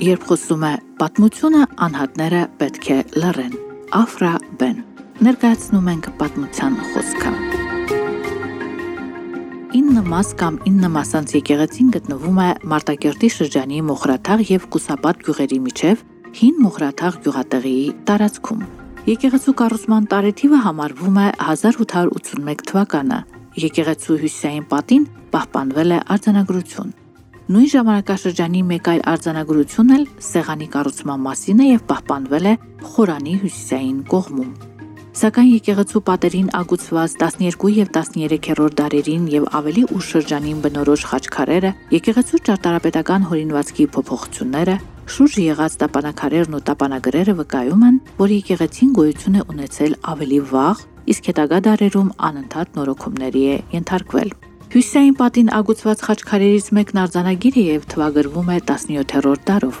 երբ խոսում է պատմությունը, անհատները պետք է լռեն։ Աֆրա Բեն։ Ներկայացնում ենք պատմության խոսքը։ 9 մաս կամ 9 մասանց եկեղեցին գտնվում է Մարտակերտի շրջանի Մոխրաթաղ եւ Կուսապատ գյուղերի միջև հին Մոխրաթաղ գյուղատեղիի տարածքում։ Եկեղեցու կառուցման տարեթիվը համարվում է 1881 թվականը։ Եկեղեցու հյուսիսային պատին պահպանվել է արձանագրություն։ Նույն ժամանակաշրջանի մեկ այլ արձանագրություն էլ սեղանի կառուցման մասին է եւ պահպանվել է խորանի հյուսիսային կողմում։ Սակայն եկեղեցու պատերին ագուցված 12 եւ 13-րդ դարերին եւ ավելի ուշ շրջանին բնորոշ խաչքարերը, եկեղեցու ճարտարապետական հորինվածքի փոփոխությունները, շուրջ եղած տապանակարերն ու տապանագրերը վկայում են, որ եկեղեցին գոյություն է ունեցել ավելի վաղ, իսկ հետագա դարերում անընդհատ նորոգումների է ենթարկվել։ Հյուսիսային պատին ագուցված խաչքարերից մեկն արձանագիր է եւ թվագրվում է 17-րդ դարով։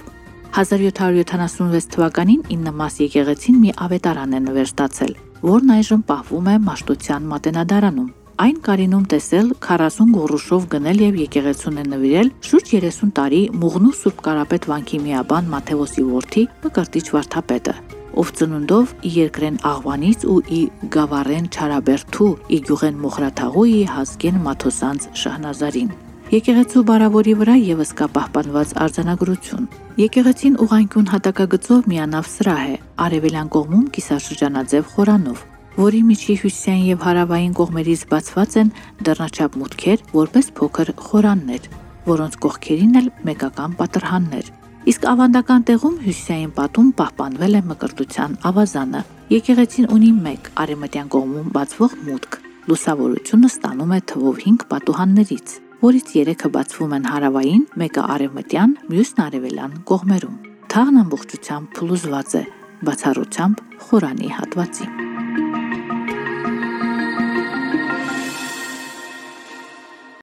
1776 թվականին 9 մաս եկեղեցին մի ավետարան է նվերստացել, որն այժմ պահվում է Մաշտոցյան մատենադարանում։ Այն կարինում տեսել 40 գորուշով գնել եւ եկեղեցուն է նվիրել շուրջ 30 տարի Մուղնու Սուրբ Կարապետ վանքի միաբան Մաթեոսի որդի Մկրտիչ Վարդապետը ով ծնունդով ի երկրեն աղվանից ու ի գավառեն չարաբերթու ի գյուղեն մոխրաթաղու ի հասկեն մաթոսանց շահնազարին։ Եկեղեցու բարավորի վրա եւս կա պահպանված արձանագրություն։ Եկեղեցին ուղանկյուն հատակագծով միանավ սրահ է, արևելյան կողմում կիսաշրջանաձև խորանով, որի միջի հյուսիսային եւ հարավային կողմերից բացված են դռնաչափ մուտքեր, որպես փոքր խորաններ, որոնց կողքերին էլ մեկական պատրհաններ։ Իսկ ավանդական տեղում հյուսիսային պատում պահպանվել է մկրտության ավազանը։ Եկեղեցին ունի 1 արևմտյան կողմում բացվող մուտք։ Լուսավորությունը ստանում է թվով 5 պատուհաններից, որից 3-ը բացվում են հարավային, մեկը արևմտյան, մյուսն արևելյան կողմերում։ Թաղն ամբողջությամբ փլուզված է, բացառությամբ խորանի հատվածի։